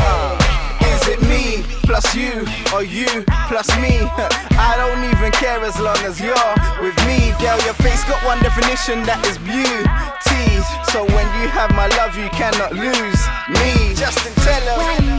Uh, Is it me plus you or you plus me? I don't even care as long as you're with me. Girl, your face got one definition that is beauty. So when you have my love, you cannot lose me. Justin Teller.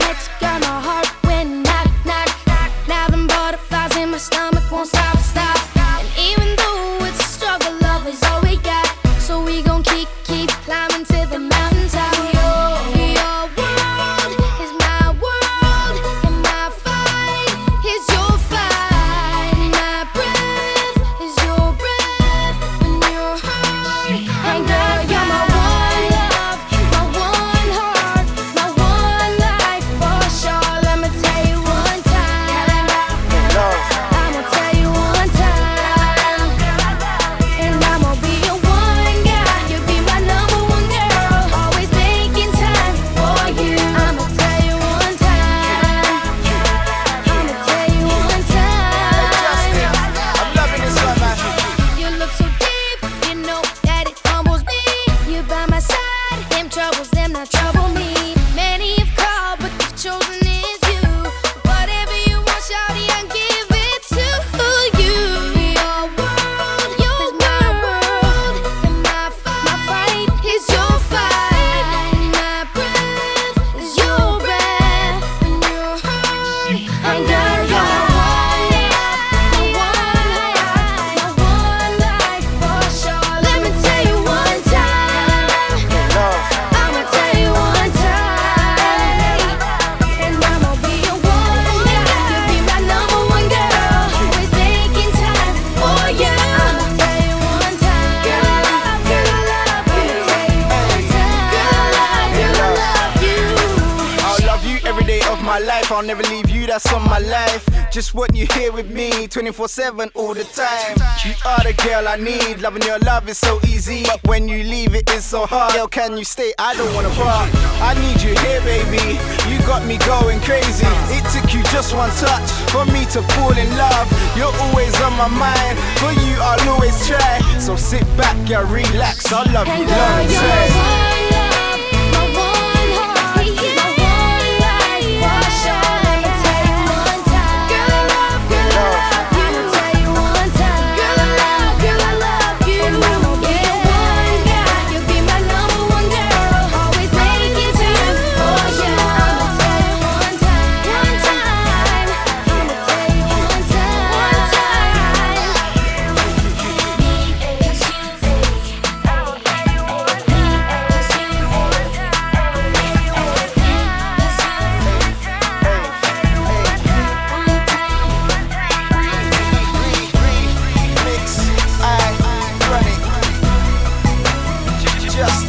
Not trouble life. I'll never leave you, that's on my life. Just want you here with me 24 7 all the time. You are the girl I need. Loving your love is so easy. But when you leave, it is so hard. Girl, can you stay? I don't wanna part. I need you here, baby. You got me going crazy. It took you just one touch for me to fall in love. You're always on my mind. For you, I'll always try. So sit back, girl, relax. I'll love you And girl, long you're time. my just